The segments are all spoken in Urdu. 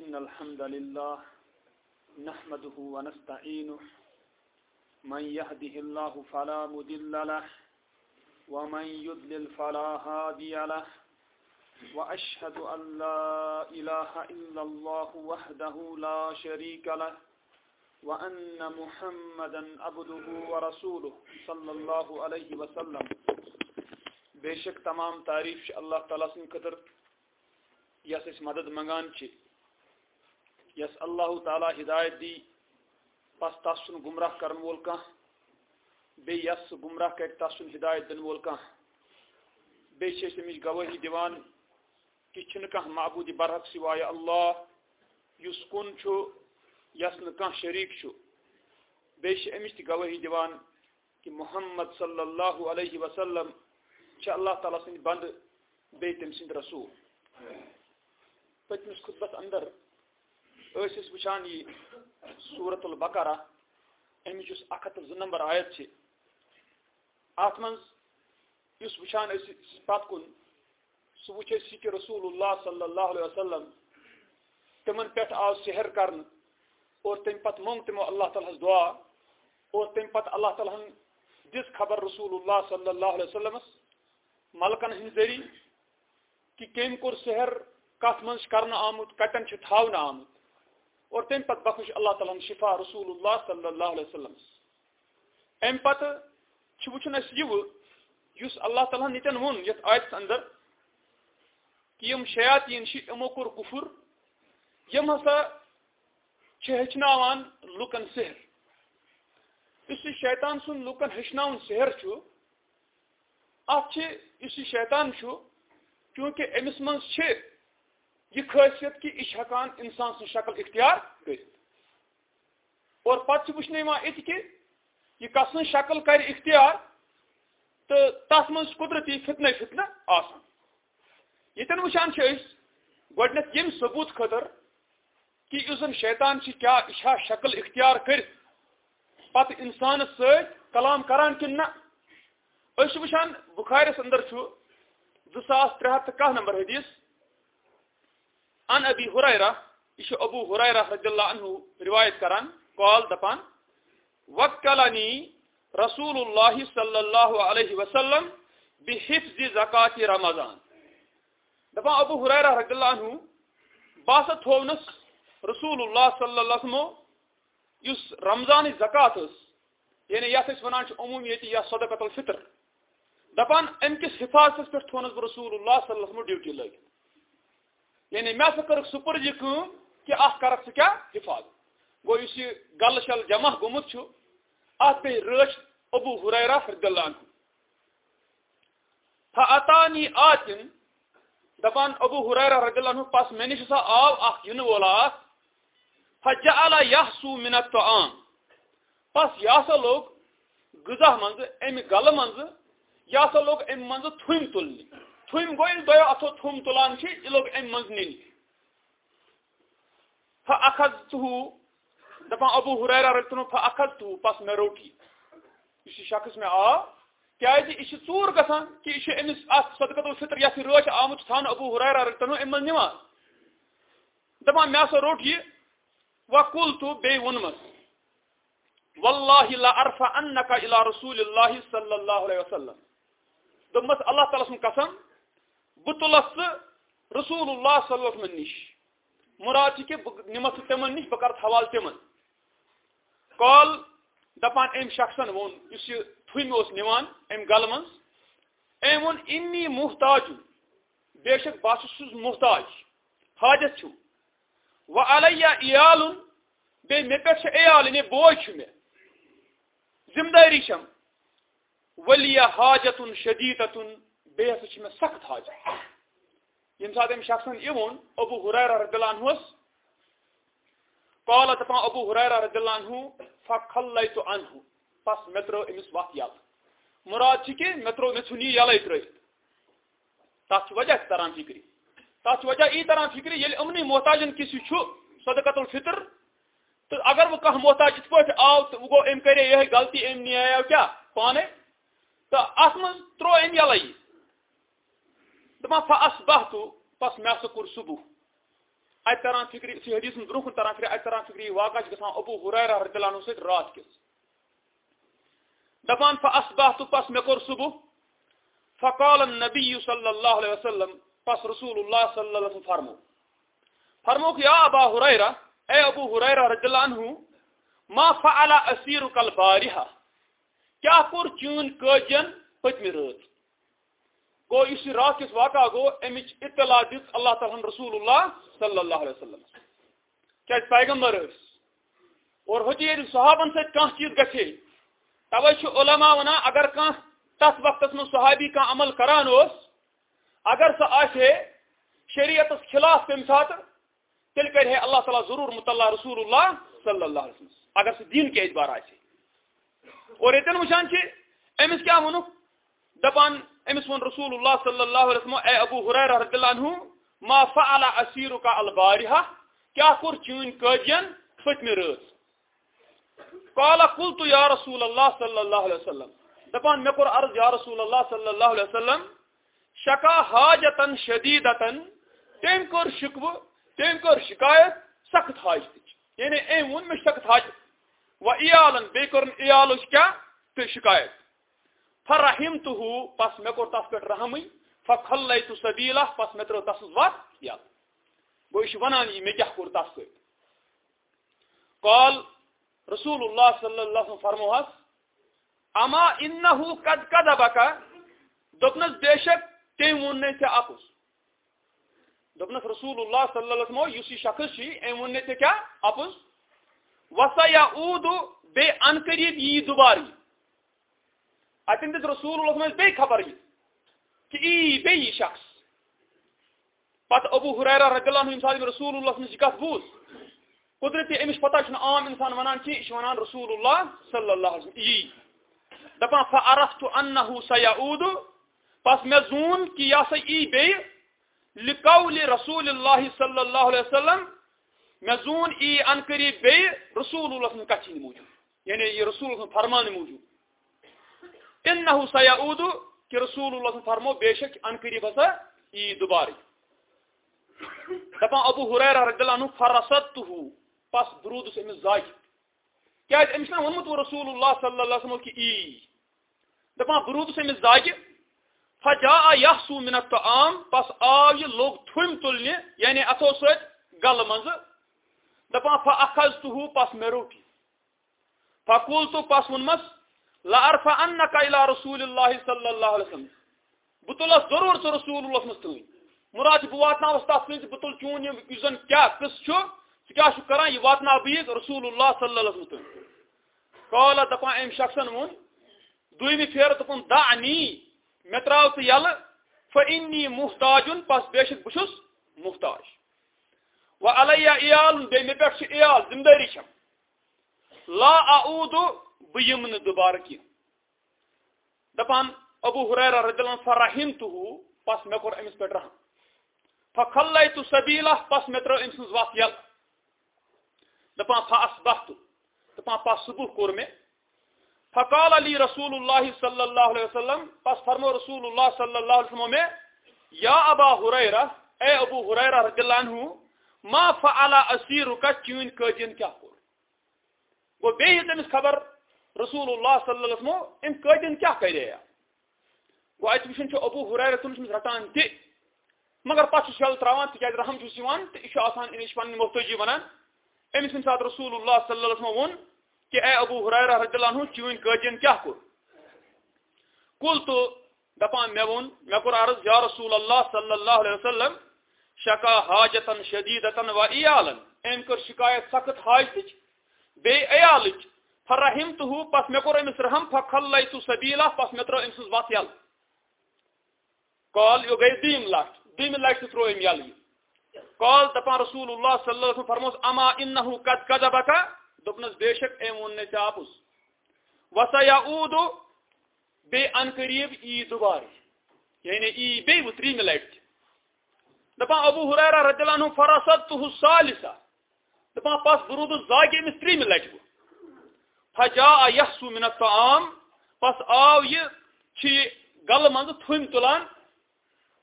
إن الحمد لله نحمده ونستعينه. من يهده الله فلا مدل له، ومن يضلل فلا هادي له. وأشهد أن لا إله إلا الله وحده لا شريك له، وأن محمدا عبده ورسوله صلى الله عليه وسلم. بے شک تمام تعریف اللہ تعالیٰ سن خطر یس اس مدد منگان یس اللہ تعالیٰ ہدایت دی، پس تس سن گمراہ کرن وول کان بے یس گمراہ کر تس سن ہدایت دن وول کان بے چھ گواہی دیوان کہ چھن کان معبود برحق سوائے اللہ یس کن چھو یس نہ کان شریک چھو۔ بے چھ امچ گواہی دیوان کہ محمد صلی اللہ علیہ وسلم اللہ تعالیٰ سند بند بی تم سند رسول پتمس خطبت اندر وچان یہ صورت البقرہ امچ اس اکھ ہتھ زمبر آیت ات من اس وچان پت کن سہ وچ کہ رسول اللہ صلی اللہ علیہ وسلم تمن پہ آو سحر کرن اور تم پت مونگ تمو اللہ تعالیٰ دعا اور تم پت اللہ تعالیٰ دس خبر رسول اللہ صلی اللہ علیہ وسلم ملکن ہند ذریعہ کہ کم کور سحر کت من کر آمت کتن تھونا آمت اور تم پتہ بخش اللہ تعالیٰ شفا رسول اللہ صلی اللہ علیہ وسلم ام پتہ وچن اس یہ اللہ تعالیٰ نتن ون یت آیتس اندر، کہ یم شیاطین یمو کور کفر، یم ہسا ہچناوان لکن سحر۔ اس شیطان سن لکن ہچناون سحر ات یہ شیطان چونکہ امس من یہ خاصیت کہ یہ ہکان انسان سن شکل اختیار کر اور پتہ وچنے یہ کہ یہ کسن شکل کر اختیار، تو تس من قدرتی فتنہ فتنہ آسان۔ یتن وچان گۄڈنیٚتھ یم ثبوت خطر کہ اس شیطان سے کیا یہ شکل اختیار کر پتہ انسان ست کلام کران کن نہ۔ اس وچان بخارس اندر چھو زساس ترے ہاتھ کہ نمبر حدیث۔ ان ابی حریرہ یہ ابو حریرہ رضی اللہ عنہ روایت کران، قال دپان، وکلنی رسول اللہ صلی اللہ علیہ وسلم بحفظ زکات رمضان. دپان، ابو حریرہ رضی اللہ عنہ باسا تھونس رسول اللہ صلی اللہ علیہ وسلم اس رمضان زکات یعنی یتھ ونان عموم یہ یا صدقۃ الفطر. دپان ام کس حفاظت پہ تھونس رسول اللہ صلی اللہ علیہ وسلم ڈیوٹی لگ یعنی مے سا کر سپر جی یہ کم کہ ات کرک ثہ کیا حفاظت گو اس گل شل جمع گومت ات پہ رچ ابو حریرہ رضی اللہ عنہ فاتانی آتن دپان ابو حریرہ رضی اللہ عنہ پس میں نش سا آو اخ ین ولا فجعل يحسو من الطعام۔ پس یہ سا لوگ غذا منز ام گل منز یہ سا لوگ ام من تھم تلنی۔ تھم گو دو اتو تھم تلان یہ لوگ ام من نن فاخذته دپان ابو ہریرہ رتنو فاخذته پس میں روٹی یہ شخص میں، آ کیازِ یہ جی، ژور گژھان کہ یہ امس ات صدقۃ الفطر یتھ روچ آمت تھان ابو ہریرہ رتنو ام من نوان دپان مے سا روٹ یہ وقلت بے ونمس والله لا ارفع انك الى رسول الله صلى الله عليه وسلم۔ دمس اللہ تعالیٰ سن قسم بہ رسول اللہ صلی اللہ علیہ نش مراد کہ نمت تمن نش بہ کر حوال تمن کال دپان ام شخصن وون اس تھم اس نوان ام گل من ام وون انی محتاج بے شک بہ چھس محتاج حاجت چھو و علیہ ایال بے مے پہ ایال نے بوج چھ مے ذمہ داری چھم ولی حاجت شدیدتن شدیدت بیس چھ میں سخت حاجت یم سات ام شخصن یہ ابو حریرہ رضی اللہ عنہ قال تپا ابو حریرہ رضی اللہ عنہ فخلیت عنہ پس مترو امس وقت یل مراد چھ کہ مترو مچھنی یلے ترے تات وجہ تران فکری؟ تات وجہ ای تران فکری؟ یل امنی محتاجن کسی چھو صدقۃ الفطر؟ تو اگر وہ کہ محتاج اس پہ آو تو وہ ام کرے یہ غلطی ام نہیں آیا کیا؟ پانے تو ات من ترو ام یل دپان فاس بہ تو پس مے سا کور صبح ات تران فکر اسی حدیث من برون تران فکر ات تران فکر واقع گژھان ابو ہریرہ رضی اللہ عنہ سۭتۍ رات کِس دپان فاصبحت پس مےٚ کوٚر صبح فقال النبي صلى الله عليه وسلم، پس رسول الله صلى الله عليه وسلم فرمو. فرموك يا ابا هريره اي ابو هريره رضي الله عنه ما فعل اسيرك البارحه کیا کوٚر چون قٲدین پٔتمہِ رٲژ گو اس رات کس واقعہ گو امچ اطلاع دت اللہ تعالیٰ رسول اللہ صلی اللہ علیہ وسلم کیا پیغمبر اس اور ہوتی ہے صحابن سے کان چیز گھے توے علماء ونا اگر کان تس وقت من صحابی کا عمل کران اس اگر سہ آشے شریعت خلاف تم سات تیل کرے اللہ تعالیٰ ضرور مطلع رسول اللہ صلی اللہ علیہ وسلم اگر سہ دین کے اعتبار آشے اور اتن وچان امس کیا ونک دپان امس ون رسول اللہ صلی اللہ علیہ وسلم اے ابو حریر رضی اللہ عنہ ما فعل اسیر کا البارحہ کیا کور چون قجن فتم رات قال قلت یا رسول اللہ صلی اللہ علیہ وسلم دپان میں کور عرض یا رسول اللہ صلی اللہ علیہ وسلم شکا حاجتن شدیدتن تم کور شکو تم کور شکایت سخت حاجت یعنی ایم ون میں سخت حاجت و ایالن بے کرن ایالش کیا تو شکایت فرحمته پس مے کور تس پہ رحمی فخلیت سبیلہ پس مے ترو تس وات یا گو یہ ونان یہ مے کیا کور تس سۭتۍ۔ قال رسول اللہ صلی اللہ علیہ وسلم فرموہس، اما انہو قد کذبک دوپنس بے شک تم وون نے ژےٚ اپُز دوپنس رسول اللہ صلی اللہ علیہ وسلم، یُس یہِ شخص چھُ، أمۍ ووٚن نے ژےٚ کیٛاہ؟ اپُز وسا یا اوٗدو بیٚیہِ ان قریٖب یی دُبارٕ یہِ دس رسول اللہ من بی خبر یہ کہ ای بی شخص پت ابو حریرہ رضی اللہ عنہ ساتھ رسول اللہ من کت بوز قدرتی امس پتہ چھ عام انسان ونان کی یہ ونان رسول اللہ صلی اللہ علیہ وسلم ای دپان فعرفت انه سيعود پس میں زون کہ یا سا ای بی لقول رسول اللہ صلی اللہ علیہ وسلم میں زون ای ان قریب بی رسول اللہ صلی اللہ علیہ وسلم کچھ موجود یعنی یہ رسول اللہ فرمان موجود انہو سیعودو کہ رسول اللہ صلی فرمو بے شک ان قریب ہسا ای دوباری دپان ابو حریرہ رضی اللہ عنہ فرصتہو پس درود اس امس زاج کیا امس نا ونمت رسول اللہ صلی اللہ علیہ وسلم کی ای دپان درود اس امس زاج فجاء یحسو من الطعام پس آو یہ لوگ تھوم تلنے یعنی اتو سوت گل منز. دپان فاخذتہو پس میں روٹی فقولتو پس ونمس لارفا ان انک الى رسول اللہ صلی اللہ علیہ وسلم. بتل ضرور سہ رسول اللہ مستوین مراد بہ واتنا تس سن بتل چون یہ زن کیا قص چھ ژٕ کیٛاہ چھُکھ کران یہِ واتناو بہٕ رسول اللہ صلی اللہ علیہ وسلم. قال دپان أمۍ شخصن ووٚن دویمہِ پھیرٕ دوٚپُن دعنی. مےٚ ترٛاو ژٕ یلہٕ فإنی محتاجُن. پس بے شک بہٕ محتاج. و علیہ عیال بیٚیہِ مےٚ پٮ۪ٹھ چھِ عیال ذمہٕ چھم لا اعوٗدُ بہ یم دوبارہ کی۔ دپان ابو حریر رضی اللہ فرحم تو پس مے کور امس پٹ رحم فخلیت سبیلہ، پس مے تر امس وات یل۔ دپان فاصبحت دپان پس صبح کور میں۔ فقال علی رسول اللہ صلی اللہ علیہ وسلم، پس فرمو رسول اللہ صلی اللہ علیہ وسلم میں یا ابا حریرہ اے ابو حریرہ رضی اللہ عنہ، ما فعل اسیرک، چون کجن کیا کور۔ وہ بے تمس خبر رسول اللہ صلی اللہ علیہ وسلم ام قیدین کیا کرے گو ات وچن ابو حریر تم رٹان تہ مگر پتہ شل تراوان تکیاز رحم چھس یوان تہ یہ آسان انش پن محتاجی ونان امس یم سات رسول اللہ صلی اللہ علیہ وسلم ون کہ اے ابو حریر رضی اللہ عنہ چون قیدین کیا کور کل تو دپان مے ون مے کور عرض یا رسول اللہ صلی اللہ علیہ وسلم شکا حاجتن شدیدتن و ایالن ام کر شکایت سخت حاجتچ بے ایالچ فرحم تو پس مے کور امس رحم فخلیت سبیلا پس مے ترو امس وات یل قال یو گئی دیم لٹ دیم لٹ ترو ام یل قال، دپان رسول اللہ صلی اللہ علیہ وسلم، فرموس اما انه قد كذبك؟ دپنس بے شک ام ون نے چاپس۔ وسا یعود بے ان قریب ای دوبار یعنی ای بے وتری مے ملٹ دپان، ابو ہریرہ رضی اللہ عنہ فرصته الثالثه دپان، پس درود زاگی مستری ملٹ فجا یسو من الطعام، پس آو یہ چھ گل من تھم تلان،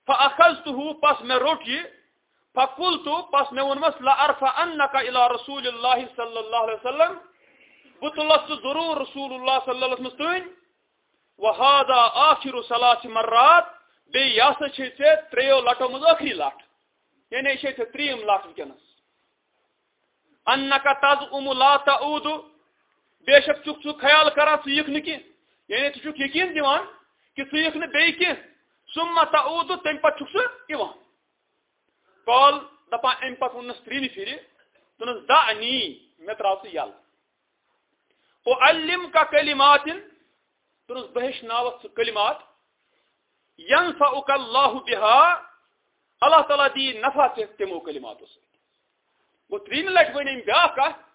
فاخذته پس میں روٹ یہ فقلت پس میں ونمس لأرفعنك الى رسول الله صلى الله عليه وسلم، بطلت ضرور رسول الله صلى الله عليه وسلم وهذا آخر ثلاث مرات، بے یہ سا ے تریو لٹو مز ٲخری لٹ یعنی یہ ے تریم لٹ ونکس ان کا تز ام لا تعود یعنی بے شک چک ژٕ خیال کران ژٕ یِکھ نہٕ کینٛہہ یعنی ژٕ چھُکھ یقیٖن دِوان کہِ ژٕ یِکھ نہٕ بیٚیہِ کینٛہہ سُم تعود تمہِ پتہٕ چھُکھ ژٕ یِوان کال دپان امہِ پتہٕ ووٚننس ترٛیٚیہِ پھِرِ دوٚپنس دَ نی مےٚ ترٛاو ژٕ یَلہٕ او علم کا کلماتن دوٚپنس بہٕ ہیٚچھناوَتھ ژٕ کلمات۔ ینفعک اللہ بها اللہ تعالیٰ دی نفع ژےٚ تِمو کلماتو سۭتۍ گوٚو ترٛیٚیِمہِ لٹہِ ؤنۍ أمۍ بیٛاکھ کَتھ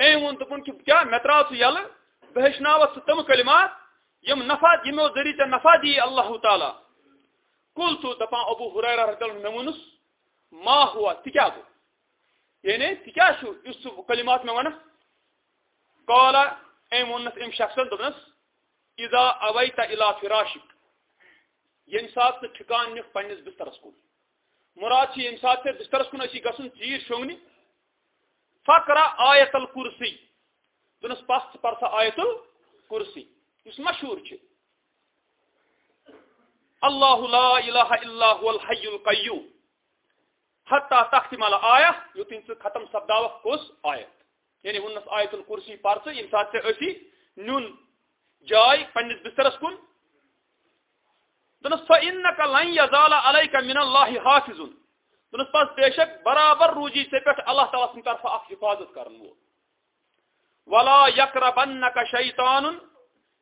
أمۍ ووٚن دوٚپُن کہِ کیٛاہ مےٚ ترٛاو ژٕ یَلہٕ؟ بہٕ ہیٚچھناوَتھ ژٕ تِم کلمات، یِم نفع یِمو ذٔریعہٕ ژےٚ نفع دی اللہ تعالیٰ۔ کُل ژٕ دَپان ابوٗ ہُریرا رضی اللہ مےٚ ما ہوا تہِ کیٛاہ گوٚو؟ یعنی ژٕ کیٛاہ چھُ یُس ژٕ کلمات مےٚ کالا أمۍ ووٚننَس أمۍ شخصن دوٚپنَس اویتا الا فراشک۔ یم سات ژٕ ٹھِکان نِکھ پنٛنِس بسترس کُن۔ مراد چھِ ییٚمہِ ساتہٕ بسترس کُن ٲسی گژھُن، ژیٖر شۄنٛگنہِ فقرا آیت الکُرسی۔ دوٚپنَس پس ژٕ پر سا آیت الکُرسی۔ یُس مشہوٗر چھِ اللہ لا الہ الا هو الحی القیوم۔ حتا تختم على آیہ یوتن ژٕ ختم سپداوکھ کُس آیت۔ یعنی ووٚننَس آیت الکُرسی پر ژٕ ییٚمہِ یعنی ساتہٕ ژےٚ ٲسی نیُن جاے پنٛنِس بسترس کُن۔ دنس فإنك لن يزال عليك من الله حافظ دنس پس بے شک برابر روجی سے پیٹھ اللہ تعالیٰ سن طرف اخ حفاظت کرن وہ۔ ولا يقربنك شیطان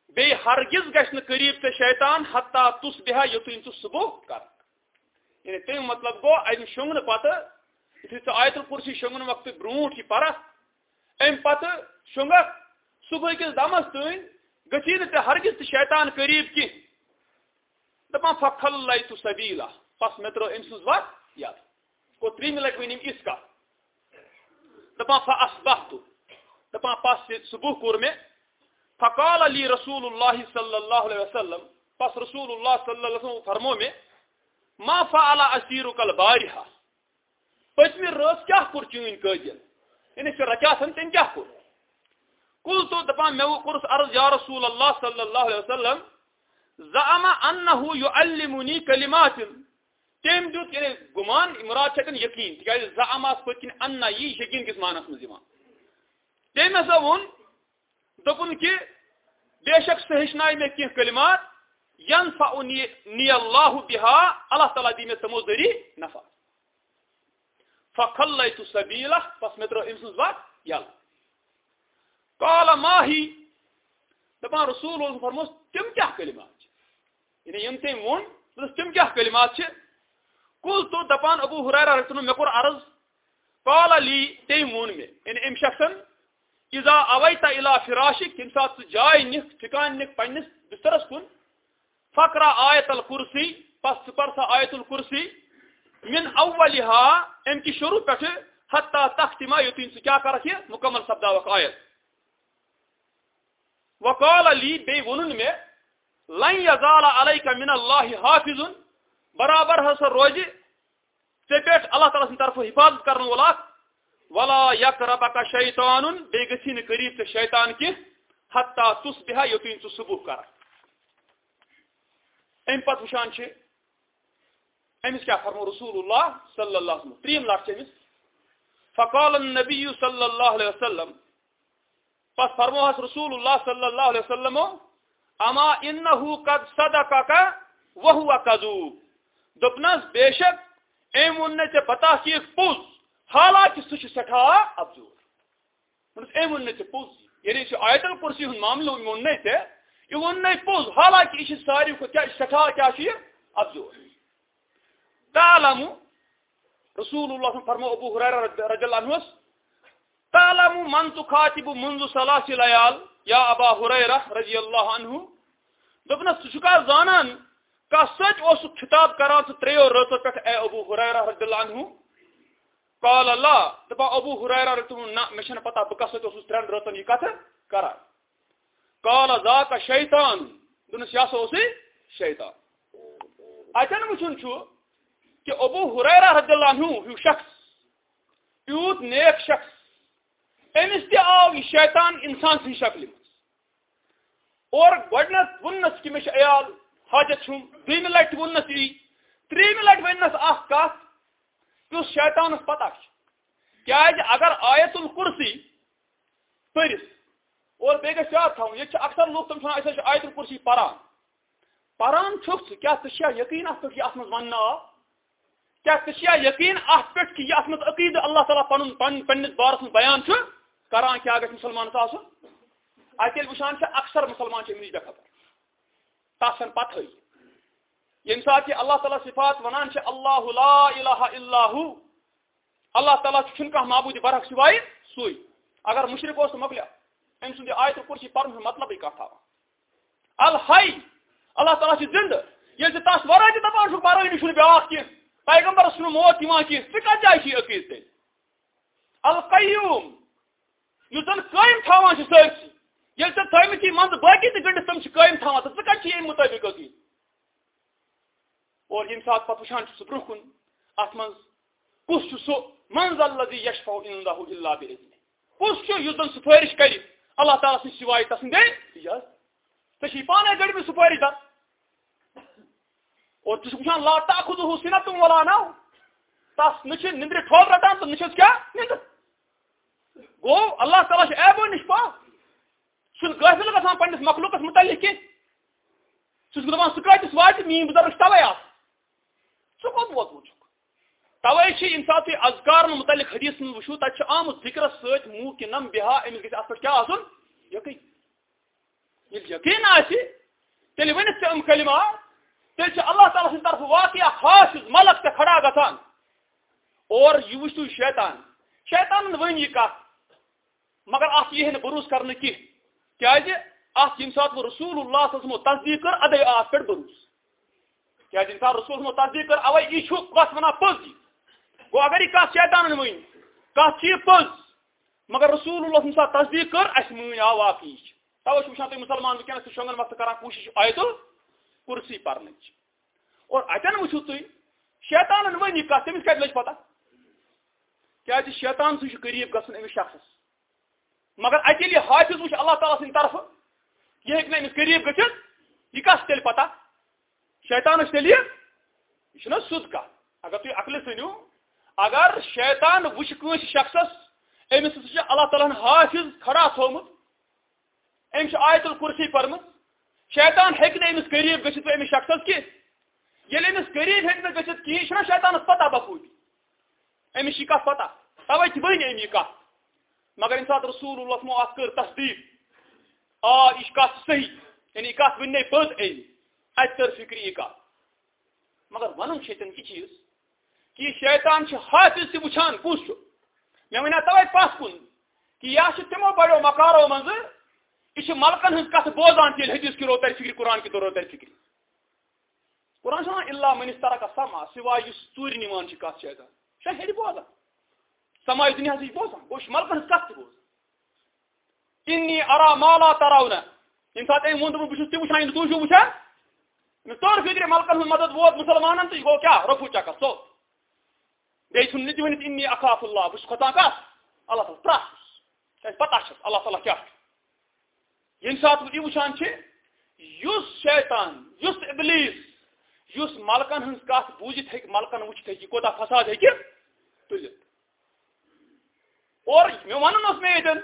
بے ہرگز گژھن قریب تے شیطان حتا تصبح یتین تو صبح کر۔ یعنی تم مطلب گو ام شنگن پتہ۔ یتھی ژٕ آیت الکرسی شنگن وقت برونٹ یہ پرس ام پتہ شنگک صبح کس دمس تین گژھی نہ ہرگز تہ شیطان قریب کی۔ دپان فخل لائت سبیلا پس میں ترو ام سز وقت یاد۔ کو تریم لٹ ونیم اس کا دپان فاصبحت دپان پس صبح کور فقال علی رسول اللہ صلی اللہ علیہ وسلم پس رسول اللہ وسلم فرمو میں ما فعل اسیرک البارحہ پتمی رس کیا کور چین قیدین یعنی پھر رچاتن تین کیا کور قلت دپان میں کرس عرض یا رسول اللہ صلی اللہ علیہ وسلم زعما انه يعلمني كلمات تم دیت یعنی گمان مراد چھکن یقین. تکیاز زعما اس پتکن ان یہ یقین کس معنی مز یوان تم ہسا وون دپن کہ بے شک سہ ہچنائے میں کی کلمات ينفعني ني الله بها الله تعالی دی میں تمو ذری نفع. فخليت سبيله پس میں ترو امسز وقت یل قال ما هي دپان رسول اللہ فرموس تم کیا کلمات یعنی یم تم وون تم کیا کلمات کل تو دپان ابو حرارہ رسول مے کور عرض. قال علی تم وون مے یعنی ام شخصن اذا اویت الى فراشک تم سات جائے نک ٹھکان نک پنس بسترس کن فقرا آیت الکرسی پس پر سا آیت الکرسی من اولها ام کی شروع پہ حتی تختما یتین سے کیا کرک یہ مکمل سپداوک آیت وقال علی بے ونن میں لن یزال علیک من اللہ حافظ. برابر ہسا روزی۔ ژے پیٹھ اللہ تعالیٰ سن طرف حفاظت کرن ولا ولا یقربک شیطان بے گژھی نہ قریب ژے شیطان کی حتا تصبح یقین ژٕ صبح کر ام پت وشان چھ امس کیا فرمو رسول اللہ صلی اللہ علیہ وسلم؟ تریم لاکھ امس فقال النبی صلی اللہ علیہ وسلم۔ پس فرمو رسول اللہ صلی اللہ علیہ وسلم، اما انہو قد صدقکا وہو کذوب دپنس بے شک ایم وننے تے بتا سی ایک پوز حالانکہ سہ سٹھا ابزور ایم وننے تے پوز یعنی چھ آیت الکرسی ہن معاملہ وننے تے یہ وننے پوز حالانکہ یہ ساری کو کیا سٹھا کیا چھ ابزور تعلم رسول اللہ صلی اللہ علیہ وسلم فرمو ابو ہریرہ رضی اللہ عنہ تعلم من تخاطب منذ ثلاث لیال، یا ابا حریرہ رضی اللہ عنہ۔ دپنس ژٕ چھُکھا زانان کانٛہہ سچ اوسُکھ خطاب کران ژٕ ترٛیو رٲژو پٮ۪ٹھ اے ابو حریرہ رضی اللہ عنہ۔ قال اللہ دپان ابو حریرہ رضی اللہ نہ مےٚ چھَنہٕ پتہ بہٕ کَس سۭتۍ اوسُس ترٛٮ۪ن رٲژن یہِ کران قال ذاک شیطان۔ دوٚپنس یہِ ہسا اوسُے شیطان اتٮ۪ن وٕچھُن چھُ کہ ابو حریرہ رضی اللہ عنہ ہیو شخص، یوت نیک شخص۔ امس تہ آو یہ شیطان انسان سی شکل اور گۄڈنیٚتھ ونس کہ مے عیال حاجت چھم دویمہ لٹ ونس یی تریمہ لٹ ونس اخ کت کس شیطانس پتہ کیاز اگر آیت الکرسی پرس اور بیٚیہِ گژھِ یاد تھاوُن، ییٚتہِ چھِ اکثر لوٗکھ تِم چھِ آیت الکرسی پران۔ پران چھُکھ ژٕ، کیٛاہ ژٕ چھا یقیٖن اَتھ پٮ۪ٹھ یہِ آو؟ کیا ژےٚ یقین ات پہ کہ یہ مز عقید اللہ تعالیٰ پن پنس بارس من بیان کران کیا گھس مسلمانس آسن؟ اتھ یل وچان اکثر مسلمان امن بے خبر۔ تس پتہ یم یعنی سات یہ اللہ تعالیٰ صفات ونان اللہ لا الہ الا ہو۔ اللہ تعالیٰ چھن کھانا معبود برحق سوائے سوئی۔ اگر مشرق اس مکلیا ام سند آیت کرسی پرن مطلب کت الحی، اللہ تعالیٰ زند یل تس ورائے دپان برائے چھ یعنی بیاکھ کی پیغمبر سن موت یوان کی ثہ کت جائے چھ عقید تیل القیوم یس زن قائم تھاوان سرسی یل ژے تھومت من باقی تہ گنڈس تم قائم تھاوان تو ژٕ کت چھ ام مطابق عقید اور یم سات پتہ وچان سہ برہ کن ات من کس سہ منز الذي يشفع عنده الا باذنه کس یس زن سفارش کر اللہ تعالیٰ سن سوائے تسن گئی یس ژے پانے گڑ میں اور ژٕ چھُکھ وٕچھان لا تاخذه سنة ولا نوم تس نہ نندر ٹھوب رٹان تو نچس کیا نندر گو اللہ تعالیٰ ایبو نش پاک غافل گژھان پنس مخلوقس متعلق کی سہ دپان کتس وات میٲنۍ بزرگ توے آ ژٕ کوٚت ووتمُت چھُکھ توے چھِ ییٚمہِ ساتہٕ تُہۍ اذکارن متعلق حدیث منٛز وٕچھو، تتہِ چھُ آمُت ذکرس سۭتۍ موٗ کہِ نم بِہا، أمِس گژھِ اَتھ پٮ۪ٹھ کیٛاہ آسُن؟ یقین۔ ییٚلہِ یقین آسہِ، تیٚلہِ ؤنِتھ ژےٚ یِم کلمات تیل اللہ تعالیٰ سن طرف واقعہ خاص ملک تے کھڑا گھان اور یہ وچھو شیطان۔ شیطان ون یہ کت مگر ات یہ بروس کرنے کی کیازِ ات یم سات رسول اللہ صلی اللہ علیہ وسلم تصدیق کر، ادے ات پہ بروس کیازِ یم سات رسول اللہ تصدیق کر، اوے یہ چھو کت ونا پز گو اگر یہ کت شیطان ون کت چھ پز مگر رسول اللہ صلی اللہ علیہ وسلم تصدیق کر اس من آو واقعی توے وچھان تُہۍ مسلمان ونکس شونگن وقت کران کوشش آیت کرسی پرن اور اتن وچھو تھی شیطان ون یہ کت تمس کت لج پتہ؟ کیا شیطان سہ قریب گھن امس شخص مگر اتل یہ حافظ وچ اللہ تعالیٰ سند طرف۔ یہ ہیٚکہِ نہٕ أمِس قریب گٔژھِتھ یہ کس تیٚلہِ پتہ شیطانس تیٚلہِ یہ؟ چھُنہ سیوٚد کتھ اگر تُہۍ عقلہِ ژھٕنِو اگر شیطان وٕچھ کٲنٛسہِ شخصس أمِس ہسا اللہ تعالیٰ ہن حافظ کھڑا تھومُت أمۍ چھِ آیت الکُرسی پٔرمٕژ شیطان ہیٚکہِ نہٕ أمِس قریٖب گٔژھِتھ أمِس شخصس کینٛہہ ییٚلہِ یعنی أمِس قریٖب ہیٚکہِ نہٕ گٔژھِتھ کِہیٖنۍ چھُنہ شیطانس پتہ بخوٗبی أمِس چھِ کتھ پتہ توے تہِ ؤنۍ أمۍ یہِ کتھ مگر ییٚمہِ ساتہٕ رسول اللہ مو اتھ کٔر تصدیٖق آ یہِ چھِ صحیح یعنی یہِ کتھ ؤنۍ پٔز أمۍ اَتہِ تٔر فِکرِ یہِ کتھ مگر ونُن چھُ ییٚتٮ۪ن یہِ چیٖز کہِ یہِ شیطان حافظ تہِ وٕچھان کُس چھُ مےٚ وَنیو توے پتھ کُن کہِ یا چھِ تِمو مکارو منٛزٕ یہ ملکن ہز کت بوزان تیل حدیث کی روتر فکر قرآن کی تو روتر فکر قرآن چھ اللہ منس طرح کا سما سوائے اس ٹور نوان کت شیطان شاہ ہیری بوزان. سماج دنیا سے بوزان گوش ملکن کت بوزان انی ارا مالا تراؤنا یم سات ایم وند بہ تہ وچھان تو چھو وچھان مے طور فکر ملکن ہز مدد ووت مسلمانن تو گو کیا؟ رفو چکر سو۔ بیٚیہِ چھُنہٕ نہٕ تہِ ؤنِتھ اِنی اخاف اللہ بہٕ چھُس کھۄژان کَتھ اللہ تعالیٰ پرٛٮ۪تھ پتہ چھَس اللہ تعالیٰ کیٛاہ چھُ یم سات یہ وچان اس شیطان اس ابلیس۔ اس ملکن ہز کت بوزت ہیک ملکن وچت ہیک کوتا فساد ہیک تلت اور مے ون اس مے یتن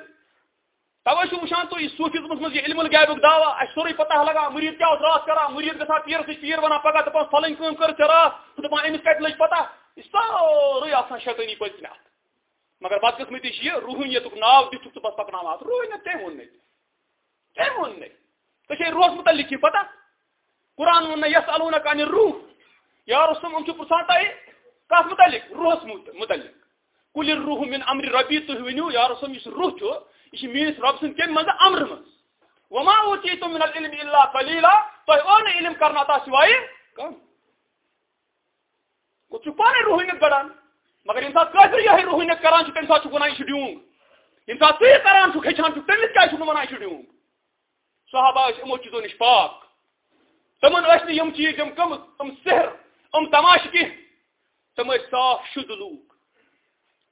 توے چھ وچان تو صوفیزمس مز یہ علم الغیبک دعوا اس سوری پتہ لگا، مرید کیا رات کرا، مرید گسا پیر سے پیر ونا پگا دپان فلن کم کر چرا دپان امس کت لج پتہ۔ سورے آسان شیطانی پتہ مگر بدقسمتی یہ روحانیتک ناو دتھ تو بس پکناوا روحانیت تے وون نہیں کم ون ٹھیک روح متعلق پتہ؟ قرآن ون یس الونا کان روح یا رسم ام پرسان تہ کت متعلق؟ روحس متعلق۔ کل روح من امر ربی تھی ونو یا رسم اس روح یہ میس رب سن کم مز امر من وما اوتی اوتیتم من العلم الا قلیلا تہ او علم کرنا تا سوائے کم۔ گو پانے روحانیت بڑان مگر یم سات کافر یہ روحانیت کران تمہ سات ونان یہ ڈیونگ یم سات تھی کران ہچان تمس کیا ونان یہ ڈیونگ صحابہ امو چیزو نش پاک۔ تمن یم چیز یم کم ام سحر، ام تماش کی تم صاف شد لوگ۔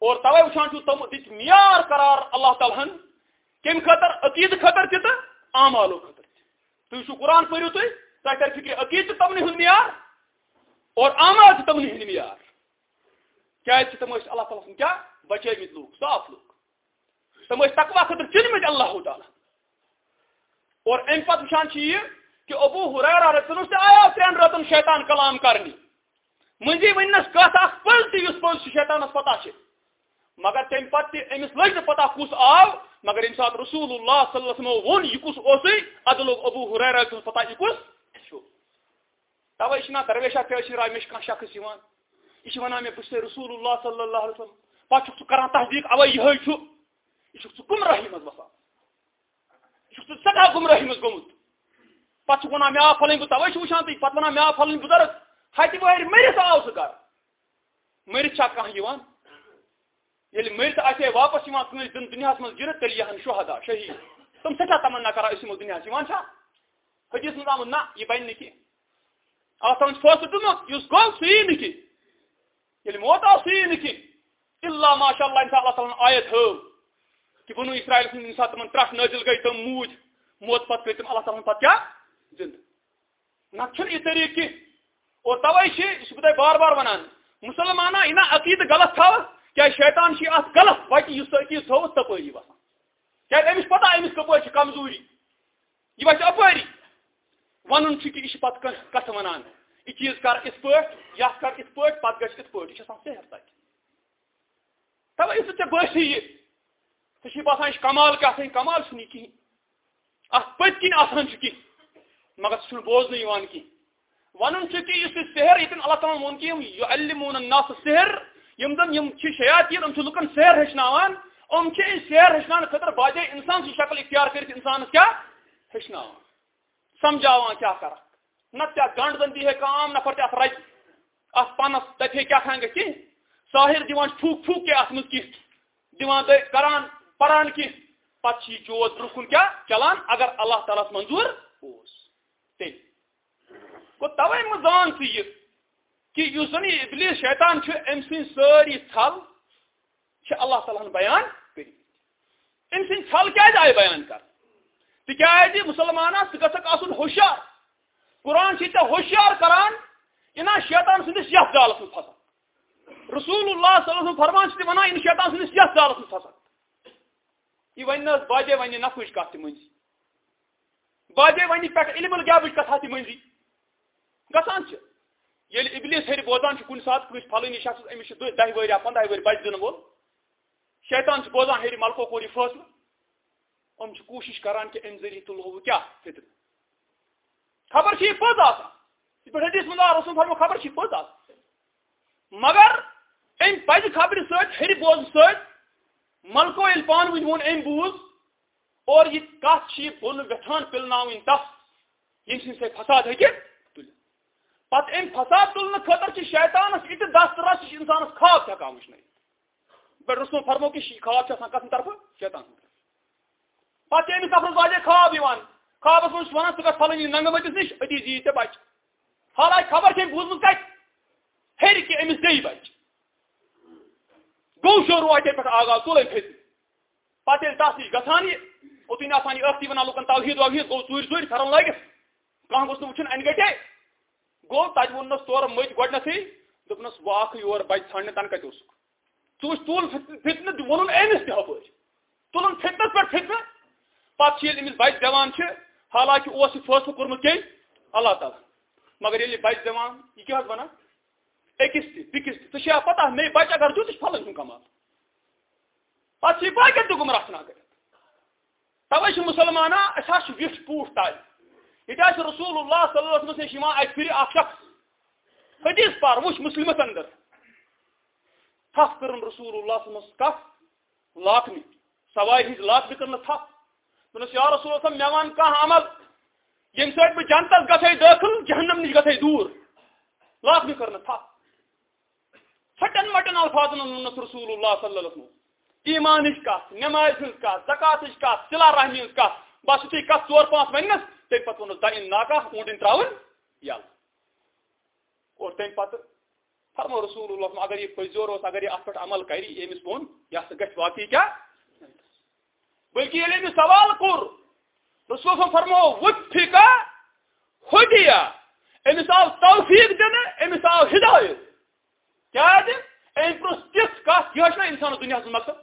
اور توے وچان تم دت معیار قرار اللہ تعالیٰ کم خطر عقید خطر تہ؟ اعمالو خطر تھی تھی قرآن پڑھو تھی تہ کر فکر عقید تمن ہند معیار اور اعمال تمن ہند معیار۔ کیا تم اللہ تعالیٰ سن کیا بچے مت لوگ صاف لوگ تم تقوا خطر چن مت اللہ تعالیٰ۔ اور ام پتہ وچان یہ کہ ابو حریرہ رتن سے آیا ترین رتن شیطان کلام کرنی منجی ونس کت اخ پل تہ اس پل شیطانس پتہ چھ۔ مگر تم پتہ امس لگ پتہ کس آو، مگر یم سات رسول اللہ صلی اللہ علیہ وسلم ون یہ کس اوسے؟ اد لوگ ابو حریرہ سن پتہ یہ کس توے چھنا درویشہ پیش راے مش کان شخص یوان، یہ ونان مے بس رسول اللہ صلی اللہ علیہ وسلم، پتہ چھ کران تحقیق، اوے یہ چھو یہ چھ گمراہی مز وسان۔ یہ چھ سٹھا گمراہی مز گومت۔ پتہ ونان مے آ پھلن بہ توے چھ وچھان تی پتہ ونان مے آ پھلن بزرگ ہتہ وہر مرت آو سہ کر مرت چھا کانٛہہ یوان؟ یعنی ییٚلہِ مرت آسہِ واپس یوان کٲنٛسہِ دِنہٕ دُنیاہس منٛز گِرت تیٚلہِ یِہن شہدا، شہیٖد۔ تِم سٮ۪ٹھاہ تمنا کران أسۍ یِمو دُنیاہس یِوان چھا حدیث منٛز آمُت نہ یہِ بنہِ نہٕ کینٛہہ اتھ تھاوُن فٲصلہٕ دیُتمُت یُس گوٚو سُہ یی نہٕ کینٛہہ ییٚلہِ یعنی موت آو سُہ یی نہٕ کینٛہہ اِلا ماشاء اللہ انسان اللہ تعالیٰ آیت ہٲو کہِ بنو اسرائیل سٕنٛدۍ ییٚمہِ ساتہٕ تِمن ترٛٹھ نٲزِل گٔے تِم موٗدۍ موت پتہٕ گٔے تِم اللہ تعالیٰ پتہٕ کیٛاہ زِندٕ نتہٕ چھُنہٕ یہِ طریٖقہٕ کینٛہہ اور توے یہ بہت بار بار وَنان ونان مسلمانہ یہ عقید غلط تھو کیا شیطان کی ات غلط وتہ اس عقید تھو تپری وسان کیا امس پتہ امس کپر کمزوری؟ یہ وتھ اپری ون کہ یہ پتہ کت ونان؟ یہ چیز کر اس پہ یت کر اس پہ پتہ گھس ات پہ یہ صحت تک توے اس ژے باسی یہ، ژے باسان یہ کمال کیا کمال چھ کہین ات پت کن آسان کہین مگر سہ بوزن کہین ون کہ اس سحر یہ اللہ تعالیٰ وون کہ المون الناس سحر یم زن یم شیاطین ام لکن سحر ہچنان ام سحر ہچنان خاطر باجے انسان سی شکل اختیار کرت انسان کیا؟ ہچنان سمجھاوان کیا کر نت کیا گنڈ زن دی ہے کام نفر تے افرج اس پانس تتے کیا کھان گی ساحر دیوان پھوک پھوک کے اس مز دیوان دے کران پران کی۔ پتہ جوت برکن کیا؟ چلان، اگر اللہ تعالیٰ منظور، اوس۔ تیل۔ گو توے مزان سی یہ۔ کہ اس زن یہ ابلیس شیطان ام سن ساری تھل اللہ تعالیٰ بیان کر ام سن تھل کیا آئی بیان کر۔ تکیاز جی مسلمان ثہ گھک آن ہوشیار۔ قرآن سے ہوشیار کران یہ شیطان سندس یس جالس من پھسان رسول اللہ صلی اللہ علیہ وسلم فرمان سے ونان ان شیطان سندس یس جالس من پھسان یہ ون باجے ون نفوچ کت منزی باجے ون پہ علم الغیبچ کتھا تہ منزی گسان یل ابلیس ہر بوزان کن سات کس پھلنی شخص امس دہ وریا پندہ ور بچ دن وول. شیطان بوزان ہر ملکو کور یہ فیصلہ ام کوشش کران کہ ام ذریعہ تلو کیا فطر خبر چھ پوز آسان. یہ پہ حدیث منہ رسول فرمو، خبر چھ پوز آسان. مگر ام پز خبر ست ہر بوز ست ملکو یل پان ون وون ام بوز، اور یہ کت بن ویتھان پلناون تس یم سن سے فساد ہکہ پتہ ام فساد تلنے خاطر کی شیطانس یہ دست رس یہ انسانس خواب ہکان وچن بڑ رسول فرمو کہ خواب کتن طرف شیطان پتہ امس نفرس واجہ خواب یوان۔ خوابس من ونان ثہ گھ پھلنی ننگ متس نش اتی جی ژے بچ۔ حالانکہ خبر چھ بوزمت کت ہر کہ امس گئی بچ۔ گو شروع اتنے پہ آغاز تلے کھت پتہ ییٚلہِ تس نش گژھان یہ اوتن آسان یہ ٲختی ونان لُکن توحید وحید گوٚو ژوٗرِ ژوٗرِ پھرن لٲگِتھ۔ کانٛہہ گوٚژھ نہٕ وٕچھُن، اَنہِ گٹے۔ گو تب ونس تور مت گۄڈنیتھٕے دوٚپنس واکھ یور بچ ژھانڈنہِ تن کتہِ اوسُکھ ژٕ وٕچھ تُل فتنہٕ ووٚنُن أمِس تہِ تُلُن فتنس پٮ۪ٹھ فتنہٕ پتہٕ چھِ ییٚلہِ أمِس بچہِ دِوان چھِ حالانکہِ اوس یہِ فٲصلہٕ کوٚرمُت اللہ تعالیٰ۔ مگر ییٚلہِ یہِ بچہِ دِوان یہِ کیٛاہ حظ وَنان أکِس تہِ بیٚکِس تہِ ژےٚ پتہ مے بچہِ اگر دیُت یہِ چھُ پھلٲنۍ ہُنٛد کمال۔ پتہٕ چھِ یہِ باقین تہِ گُمراہ ژھٕنان کٔرِتھ تَوے چھِ مُسلمانا اَسہِ حظ پوٗٹھ تالہِ یہ رسول اللہ صلی اللہ علیہ وسلم اکہ پھر اخ شخص حدیث پار وچ مسلمس اندر تھپ کر رسول اللہ صلی اللہ علیہ وسلم کف لاکنی سوائے ہز لاک کر تھپ دنس یا رسول اللہ مے ون کھانا عمل یم سٹ بہ جنتس گھے داخل جہنم نش گھے دور لاکنی کر تھپ پھٹن وٹن الفاظن ونس رسول اللہ صلی اللہ علیہ وسلم ایمان کت نماز ہز کت زکات کت رحمی ہز کت بس تھی کت ژور پانچ ونس تم پہ ونس دن ناکہ اونٹن تراؤن یل اور تم پتہ فرمو رسول اللہ اگر یہ پزور اس اگر یہ ات پہ عمل کری امس وون یہ سا گھر واقعی کیا؟ بلکہ یل امس سوال کور رسول فرمو وفقا ہدیا امس آو توفیق دن امس آو ہدایت۔ کیا ام پرس تیس کت یہ انسان دنیا مقصد؟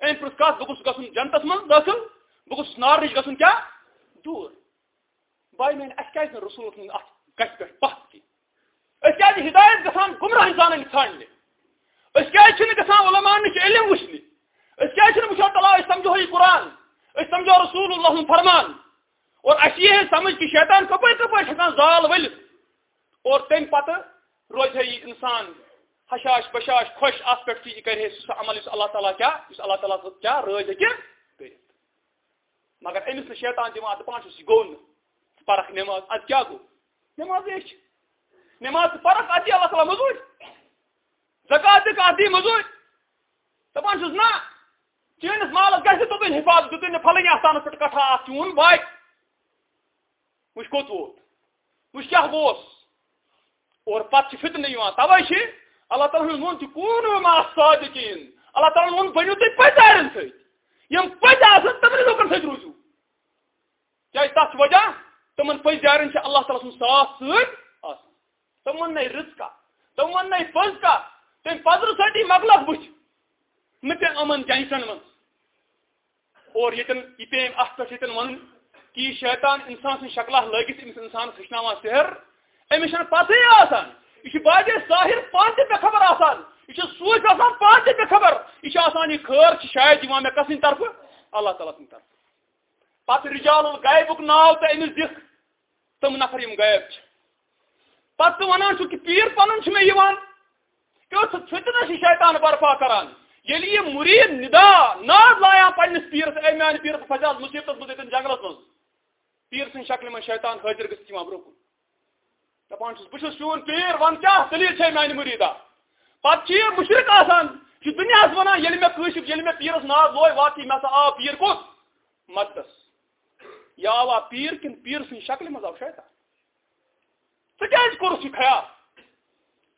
ام پرس کت بہ گھس گھن جنتس من داخل بہ گھس نار نش گھن کیا؟ دور۔ بائی مین اس رسول ات گژھِ پٮ۪ٹھ پتھ کی اس کیازِ ہدایت گژھان گمراہ انسانن ژھانڈنہِ اس کیازِ چھِنہٕ علم وٕچھنہِ اس کیازِ تعالیٰ سمجھو یہِ قرآن سمجھو رسول اللہ فرمان. اور اَسہِ یی ہے سمجھ کہ شیطان کپٲرۍ کپٲرۍ ہٮ۪کان زال ؤلِتھ اور تمہِ پتہٕ، روزِ ہے یہِ اِنسان، حشاش بشاش خوش ات پٮ۪ٹھ تہِ یہِ کرِ ہے سُہ عمل یُس اللہ تعالیٰ کیٛاہ یُس اللہ تعالیٰ کیٛاہ رٲزۍ ہیٚکہِ مگر أمِس شیطان دپان گوٚو نہٕ پرکھ نٮ۪ماز اَدٕ کیٛاہ گوٚو نٮ۪ماز ہیٚچھ نماز فرق آتی اللہ تعالیٰ مزور زکات دک آتی مزور دپان چھس نا۔ چینس مالس گھر توتن حفاظت دیتن پھلنگ آستانس پہ کٹھا اخ چون بائی وچ کوت ووت وچ کیا گوس اور پتہ فتنہ یوان توے چھ اللہ تعالیٰ وون تہ کون ما صادقین۔ اللہ تعالیٰ وون بنو تھی پچارن ست یم پچ آسن تمن لوکن ست روزو۔ کیا تس وجہ؟ تمن پچارن اللہ تعالیٰ سن ساتھ ست تم ون رز کا تم ون پز کا تم پزر سٹی مکلک بچ۔ نتن امن جنسن من اور یتن یہ پیم ات پہ یتن ون کہ یہ شیطان انسان سن شکلہ لگت امس انسان ہچنان سحر۔ امس پتہ آسان۔ یہ باقی ظاہر پان تہ بے خبر آسان۔ یہ سوچ آسان پان تہ بے خبر۔ یہ آسان یہ خیر شاید دان مے کسن طرف۔ اللہ تعالیٰ سن طرف۔ پتہ رجال الغیبک ناو تو امس دکھ تم نفر یم غیب پتہ ونان کہ پیر پنن میں یوان کہ فتنہ شیطان برپا کران یلی یہ مرید ندا ناز لایا پنس پیرس اے میان پیر فجاز مصیبت مز یتن جنگلس مز پیر سن شکل میں شیطان حاضر گس یوان برو دپان چھس بہ چون پیر ون کیا دلیل چھ میان مریدا پتہ چھ مشرک آسان کہ دنیا اس ونان یلی میں کشف یلی میں پیرس ناز لوی واقعی میں آ پیر کوت مدس یا وا پیر کن پیر سن شکل مز آو شیطان۔ ثاز کورس یہ خیال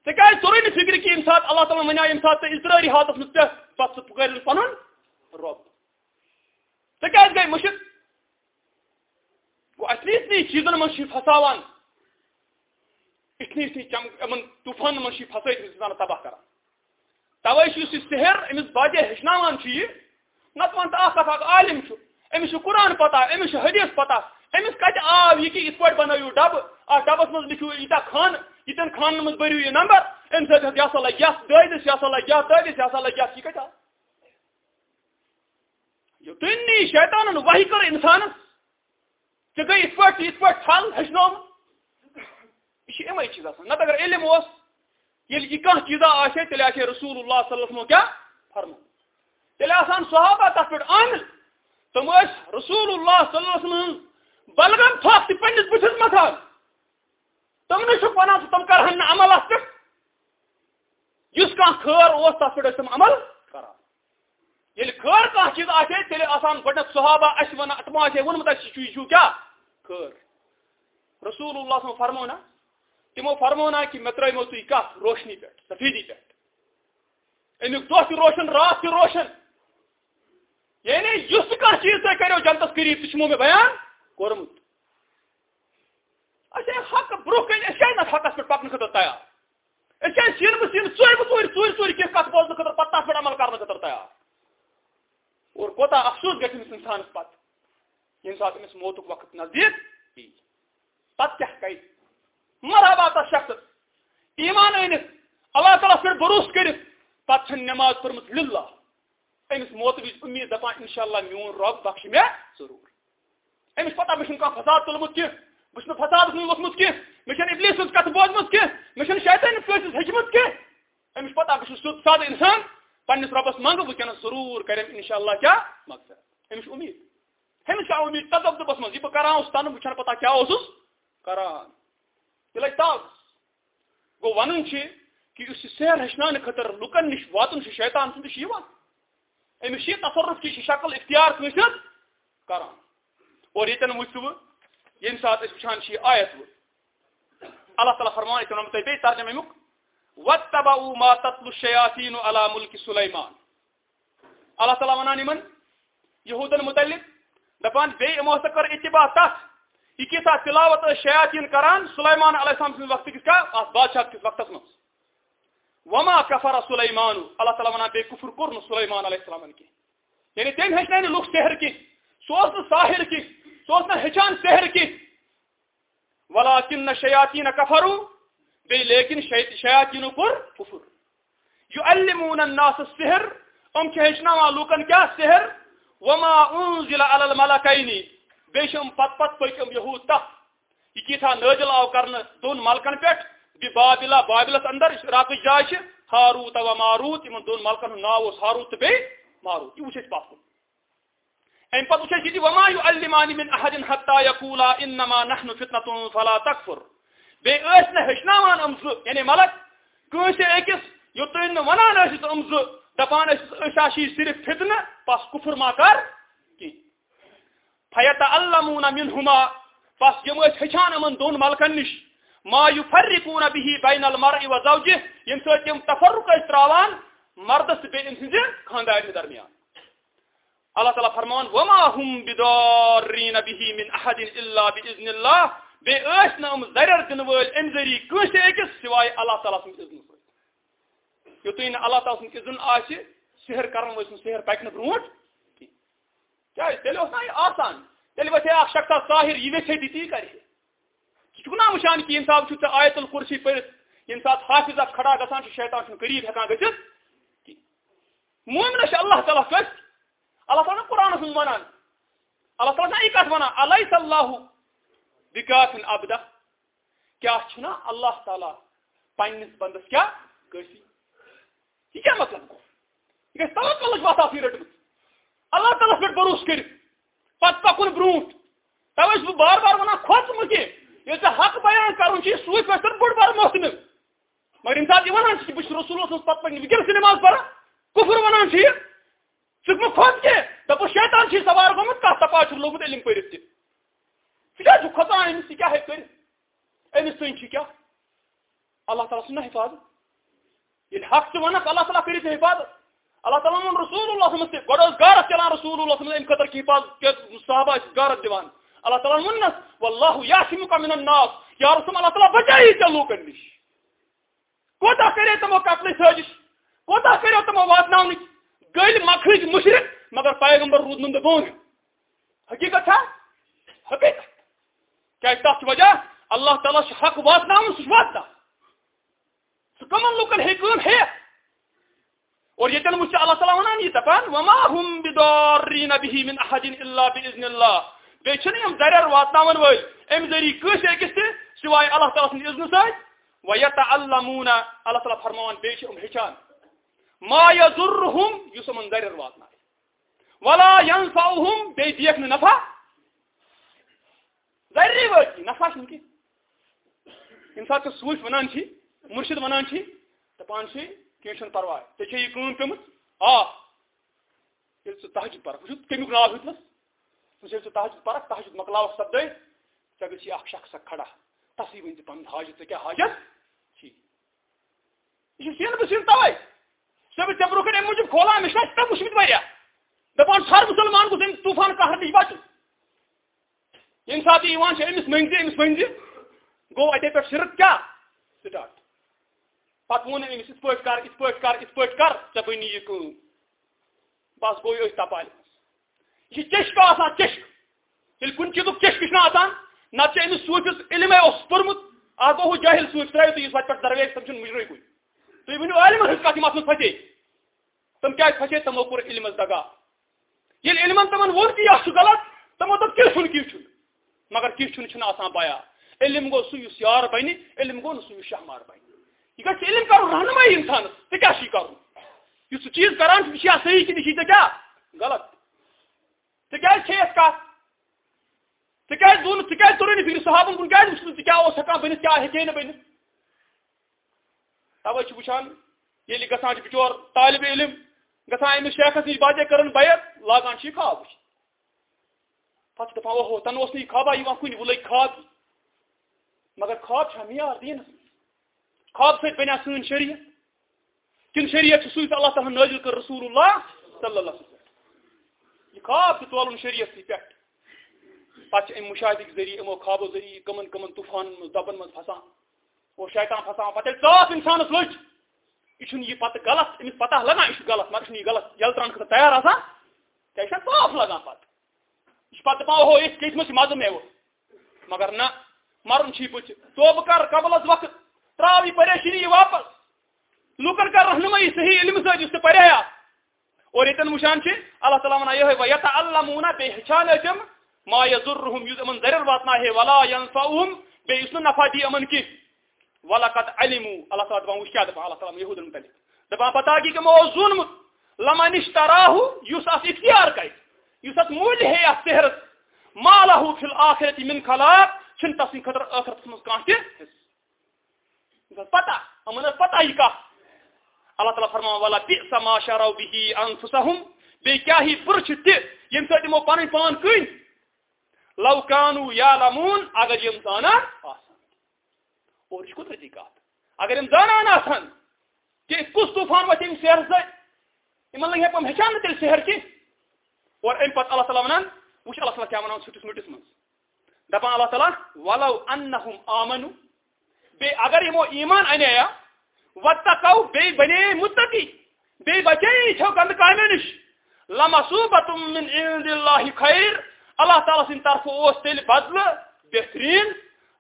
ثاز ژوری نا فکر کہ یم اللہ تعالیٰ ونیا یم سات اضطراری حالت مز پہ پتہ پکر پن رب۔ ثاز گئی مشک گو اتنی اتنی چیزن من شی پھساوان اتنی اتنی چم طوفان من شی پھسائت انسان تباہ کران توے اس سحر، امس باقی ہچنان یہ نت ون تو اخ عالم چھ امس قرآن پتہ امس حدیث پتہ امس کت آو، یہ کہ ات پہ بنو ڈب۔ ات ڈبس مز لکھو یوتہ خان یتن خان مز بریو یہ نمبر۔ ام سا یہ سا لگ یس دس یہ سا لگ یس دس یہ سا لگ یس یہ کت آو تنی شیطان وحی کر انسانس ژے گئی ات پہ ات پہ ٹھل ہچنوم یہ امے چیز آسان نت اگر علم اس یل یہ کھانا چیزا آسے تیل آسے رسول اللہ صلی اللہ علیہ وسلم کیا فرما تیل آسان صحابہ تک پہ ان تم رسول اللہ صلی اللہ علیہ وسلم بلغم تھوک تہ پنس بتس متان تم ونان تم کرہن عمل ات پہ اس خیر اس تس پہ تم عمل کران یل خیر کھانا چیز آسے تیل آسان گۄڈنیٚتھ صحابہ اس ون تمو آسے وونمت اَسہِ چھُ یہِ کیا خیر رسول اللہ صلی فرمو نا تمو فرمو نا کہ مے ترمو تھی کت روشنی پہ سفیدی پہ امیک دہ تہ روشن، رات تہ روشن۔ یعنی اس کانٛہہ چیز تُہۍ کٔرِو جنتس قریب سُہ چھُمو بیان کورمت۔ اچھا حق برو کن اس کیا حقس پہ پکن خطر تیار۔ اس کیا سین بہ سین ژور بہ ژور ژور ژور کی خطر پتہ پہ عمل کرنے خطر تیار۔ اور کوتا افسوس گژھِ أمِس اِنسانس پتہٕ۔ ییٚمہِ ساتہٕ أمِس موتُک وقت نزدیٖک یی پتہٕ کیٛاہ کرِ؟ مرحبا تس شخصس ایمان أنِتھ، اللہ تعالیٰ پٮ۪ٹھ بروس کٔرِتھ، پتہٕ چھنہٕ نٮ۪ماز پٔرمٕژ لِلہ أمِس موتہٕ وِزِ اُمید دپان اِنشاء اللہ میون رۄب بخش مےٚ ضروٗر امس پتہ مجھے فساد تلمت کی بہت فساد ووتمت کی مجھے ابلیس کت بوزمت کی مجھے شیطان کس ہچمت کی امس پتہ بہت سیود سادہ انسان پنس ربس منگ ونکس ضرور کر انشاء اللہ کیا مقصد امس امید امس کیا امید تدب دبس من یہ بہ کران تن بہ پتہ کیا کران یہ لگ تاغ گو ون کہ اس سیر ہچنان خطر لکن نش واتن شیطان سند امس یہ تصرف کی شکل اختیار کنس کران اور یہ وچو یم سات وچان یہ آیت اللہ تعالیٰ فرمان ترجمہ امیک وَاتَّبَعُوا مَا تَتْلُ الشَّيَاطِينُ عَلَى مُلْكِ سُلَيْمَانَ. اللہ تعالیٰ ونان یمن یہودن متعلق دپان بے یمو کر اتباع تس یہ کیسا تلاوت شیاطین کران سلیمان علیہ السلام سن وقت کس کا بادشاہ کس وقت مز وما کفر سلیمان اللہ تعالیٰ ونان بے کفر کور سلیمان علیہ السلام کی. یعنی تم ہچن لوگ سحر کی سوس ساحر کی سوس ہچان سحر کی. ولاکن شیاطین کفرو بے، لیکن شیاطین پر کفر. یعلمون الناس السحر ام چھ ہچناوان لوکن کیا؟ سحر. وما انزل على الملكين بیشم پت پت پکم یہود تک یہ کیتھا نازل آو کرن، دون ملکن پیٹھ بابلا بابلس اندر راک جائے ہاروت و ماروت یمن دون ملکن ہند ناو ہاروت بے ماروت، یہ وچھ پاس ام پت وچھ یہ وما يعلمان من احد حتى يقولا انما نحن فتنه فلا تكفر بے اس نہ ہچناوان ام یعنی ملک کٲنٛسہِ أکِس یوٚتانۍ نہٕ ونان ٲسِس أم زٕ دپان أسۍ صرف فتنہ، پس کفر ما کر کی۔ فیت علمون منہما، پس یم اس ہچان امن دون ملکن نش۔ ما یفرقون به یعنی بین المرء و زوجه یم سو تم تفرق اس تراوان مرد سے بے انسان خاندان درمیان اللہ تعالی فرمان، وما هم بدارین به من احد الا باذن الله، بے اس نام ضرر دن ول ام ذری کس اکس سوائے اللہ تعالی سن اذن سو یوتین اللہ تعالی سن اذن آسی سحر کرن ول سحر پکنہ برونٹ کیا تیل نا آسان تیل ویسے اخ شخص ظاہر یہ ویسے تی کر نا مشان کہ انسان چھ آیت الکرسی پڑھ یم سات حافظ اخ کھڑا گژھان شیطان قریب ہکان گژھت مومن اللہ تعالیٰ کس؟ اللہ تعالیٰ قرآن سن ونان اللہ تعالیٰ یہ کت ونان علیہ اللہ بکافن ابدا کیا چھنا اللہ تعالیٰ پنس بندس کیا کرسی؟ یہ کیا مطلب گو یہ گژھِ توکلٕچ وتھ آسٕنۍ رٔٹمٕژ اللہ تعالیٰ پہ بروس کر۔ پتہ پکن بروٹ توے بہ بار بار ونان کھوت مہ کی یل ژے حق بیان کرن چھ سوئی پتن بوڑ بار محتمل. مگر یم سات یہ ونان چھ، بہ رسول اللہ پتہ پکن وکر نماز پڑھ کفر ونان چھ ژٕ مہ کھوت کی دپ شیطان چھ سوار گومت، کتھ تپا چھ لوگمت علم پٔرِتھ تہِ؟ ژٕ کیٛاہ چھُکھ کھۄژان أمِس یہِ کیٛاہ ہیٚکہِ کٔرِتھ؟ أمِس تانۍ چھِ کیٛاہ؟ اللہ تعالیٰ سُنٛد حفاظت۔ ییٚلہِ حق ژٕ وَنکھ، اللہ تعالیٰ کٔرِتھ حفاظت۔ اللہ تعالیٰ ووٚن رسول اللہ صلی گۄڈٕ ٲس گارس چلان رسول اللہ صلی امہِ خٲطرٕ کہِ حفاظت صحابہ ٲسۍ گارس دِوان؟ اللہ تعالیٰ ووٚننس واللہ یاسمک من الناس. یا رسول اللہ تعالیٰ بچایی ژےٚ لوٗکن نِش. کوتاہ کرے تِمو قتلٕچ سٲزِش کوتاہ کٔرِو تِمو واتناونٕچ گٔلۍ مکھٕج مُشرق، مگر پیغمبر روٗد نہٕ بون. حقیٖقت چھا حقیٖقت. کیازِ تتھ چھِ وجہ؟ اللہ تعالیٰ چھُ حق واتناوُن سُہ چھُ واتناوان سُہ کٕمن لوٗکن ہیٚکہِ کٲم ہیٚتھ اور یہ وچ اللہ تعالیٰ ونان یہ دپان وما هم بدارین به من احد الا باذن الله. بے چھن یم ضرر واتناون ول ام ذری کس اکس تہ سوائے اللہ تعالیٰ سن اذن سات ويتعلمون اللہ تعالیٰ فرمان بے چھ ام ہچان. ما یضرهم یسمن ضرر واتنا ولا ينفعهم بے دیک نفع. ضرری وات نفع چھن کی؟ انسان کو سوچ ونان چھ مرشد ونان چھ دپان چھ کی پرواہ ٹھیک یہ کم پمت آ یل ثہ تحجد پرک وچ کمیک ناو ہتلس یل ثہ تحجد پرک تحجد مکلاو سپدے ژے گژھی اخ شخص کھڑا۔ تسی ون پن حاجت ژے کیا حاجت؟ چھی یہ سین بسین توے سب ژے برو کنے موجب کھولا مش نہ تم مشمت واریا دپان ہر مسلمان کو تم طوفان قہر نش بچ یم سات ایوان چھ امس منگزی امس منگزی گو اتے پہ شرک کیا؟ سٹارٹ۔ پتہ وون امس ات پہ کر ات پہ کر ات پہ کر۔ ژے بنی یہ کم بس گوئی أتھۍ تپالہِ یہ چشک آسان چشک ییٚلہِ کُنہِ چیٖزُک چشک چھُنہ آسان؟ نتہٕ چھِ أمِس صوٗفِس علمے اوس پوٚرمُت اکھ گوٚو ہُہ جٲہِل صوٗفۍ ترٛٲیِو تُہۍ یُس وَتہِ پٮ۪ٹھ درویش تِم چھِنہٕ مُجرٕے کُنہِ تُہۍ ؤنِو عالمَن ہٕنٛز کَتھ یِم اَتھ منٛز پھسے تِم کیٛازِ پھسے تِمو کوٚر علمَس دگا۔ ییٚلہِ علمَن تِمن ووٚن کہِ یہِ چھُ غلط؟ تِمو دوٚپ کیٚنٛہہ چھُنہٕ کیٚنٛہہ چھُنہٕ مگر کیٚنٛہہ چھُنہٕ چھُنہٕ آسان بیان علم گوٚو سُہ یُس یار بَنہِ علم گوٚو نہٕ سُہ یُس شہمار بَنہِ یہ گھر علم کَرُن رہنمٲیی کر رہنمائی انسان ٹھیک کر یہ سہ چیز کران یہ صحیح کہ یہ کیا؟ غلط۔ ٹھیک کت تکیاز دون تکیاز تر صحابن کن کیا کیا ہکان بنت کیا ہکے نا توے وچان یل گھان بچور طالب علم گھان امس شیخس نش باجے کرن بیت لاگان خواب وچ پتہ دپان اوہو تن اس خوابہ کن وہ لگ خواب مگر خواب چھا معیار دینس خواب سے بنیا سن شریعت کن شریعت سوت اللہ تعالیٰ نازل کر رسول اللہ صلی اللہ علیہ وسلم یہ خواب تہ تولن شریعت سی پہ پتہ ام مشاہدک ذریعہ امو خوابو ذریعہ کمن کمن طوفان مز دبن مز پھسان وہ شیطان پھسان پتہ ژاس انسانس لج یہ یہ پتہ غلط امس پتہ لگان یہ غلط مگر یہ غلط یل تران خطر تیار آسان کیا یہ صاف لگان پتہ یہ پتہ پا ہو اس کیس مز مزہ میں مگر نہ مرن چھ بچ توبہ کر قبل از وقت تراو یہ پریشانی واپس لوکن کر رہنمائی صحیح علم سے جس سے پڑھایا اور یتن مشان چھ اللہ تعالی ونہ یہ یتعلمون بے ہچان اجم ما یضرهم یذمن ضرر واتنا ہے، ولا ينفعهم بے نفع دی امن کی۔ ولقد علموا۔ اللہ تعالی دپان وش کیا اللہ تعالی یہودن متعلق دپان پتا کی کہ موزون لمن اشتراہ یس اس اختیار کر یس اس مول ہے سحر؟ ما له فی الاخرۃ من خلاق۔ چھن تس خطر اخرت مس کان تہ پتہ، امن پتہ یہ کا۔ اللہ تعالیٰ فرمان والا بئس ما شروا به انفسهم بے کیا ہی برچ تہ یم سۭتۍ یمو پنٕنۍ پان کٕنۍ لو کانو یعلمون، اگر یم زانان آسان۔ اور یہ قدرتی کات اگر یم زانان آسان، کہ کس طوفان وت یم سیر سے یمن لگے پم ہچان تیل سحر کی اور ام پت اللہ تعالیٰ ونان وچ اللہ تعالیٰ کیا ونان سٹس مٹس من دپان اللہ تعالیٰ، ولو انہم آمنو، بے اگر یمو ایمان انیا وتقو بے بنے متقی بے بچے چھو گند کامے نش. لمصوبۃ من عند اللہ خیر. اللہ تعالیٰ سن طرف اس تیل بدل. بہترین.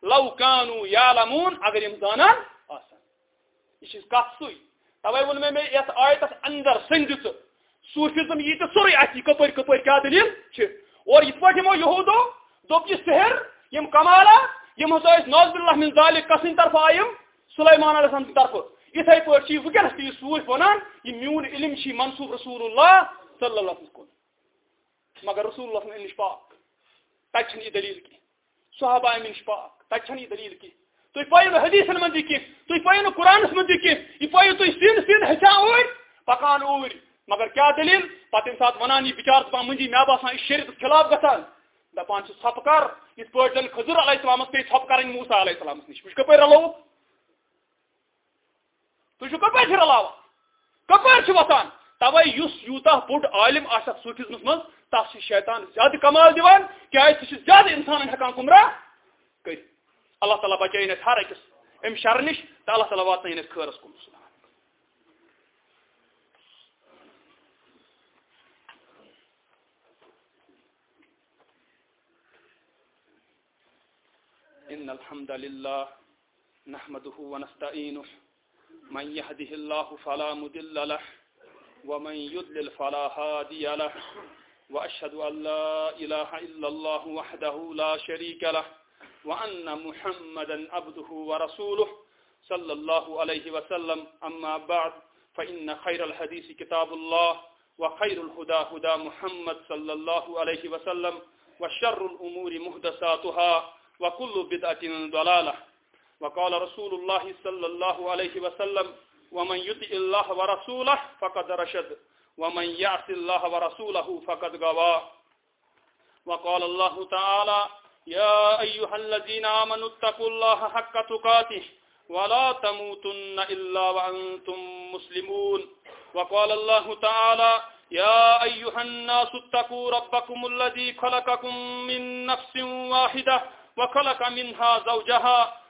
لو کانو یعلمون. اگر یم زانان آسان. یہ کت سی توے ون میں یت آیتس اندر سندت صوفیزم یہ سوری اتی کپر کپر کیا دلیل؟ چھ. اور یہ پٹ یمو یہودو. دوپ یہ سحر یم کمالا. یم ہسا اس نوز باللہ من ذالک کسن طرف آیم سلیمان علیہ السلام طرف. اتھے پٲٹھۍ چھِ وٕنکٮ۪نس تہِ یہِ سوٗرۍ وَنان یہِ میون علم چھِ منصوٗب رسول اللہ صلی اللہ علیہ کُن مگر رسول اللہ نِش پاک تَتہِ چھنہٕ یہِ دلیٖل کینٛہہ صحابہ امہِ نِش پاک تَتہِ چھنہٕ یہِ دلیٖل کینٛہہ تُہۍ پٲیِو نہٕ حدیٖثن منٛز تہِ کینٛہہ تُہۍ پٲیِو نہٕ قرآنس منٛز تہِ کینٛہہ یہِ پٲیِو تُہۍ سیٖدٕ سیٖدٕ ہیٚچھان اوٗرۍ پکان اوٗرۍ مگر کیٛاہ دلیٖل؟ پتہٕ ییٚمہِ ساتہٕ وَنان یہِ بِچار دَپان مٔنٛزی مےٚ باسان ہاں یہِ شریعتس خلاف گژھان دَپان چھِ ژھۄپہٕ کر یِتھ پٲٹھۍ زن خضر علیہ السلامس پیٚیہِ ژھۄپہٕ کَرٕنۍ موسا علیہ السلامس نِش۔ وٕچھ کَپٲرۍ رلووُکھ تھی کپر رلاوان کپر وسان توے اس یوتہ بوڑ عالم آس صوفزمس من تس شیطان زیادہ کمال دان کی زیادہ انسان ہکان گمراہ کر اللہ تعالیٰ بچائن ہر اکس ام شر نش تو اللہ تعالیٰ واتن خیرس کن ان الحمد لله نحمده ونستعينه من يهده الله فلا مدل له ومن يدلل فلا هادي له وأشهد أن لا إله إلا الله وحده لا شريك له وأن محمدا عبده ورسوله صلى الله عليه وسلم. أما بعد، فإن خير الحديث كتاب الله وخير الهدى هدى محمد صلى الله عليه وسلم وشر الأمور مهدساتها وكل بدعة ضلالة. وقال رسول الله صلى الله عليه وسلم، ومن يطع الله ورسوله فقد رشد، ومن يعص الله ورسوله فقد غوى. وقال الله تعالى، يا أيها الذين آمنوا اتقوا الله حق تقاته، ولا تموتن إلا وأنتم مسلمون. وقال الله تعالى، يا أيها الناس اتقوا ربكم الذي خلقكم من نفس واحدة، وخلق منها زوجها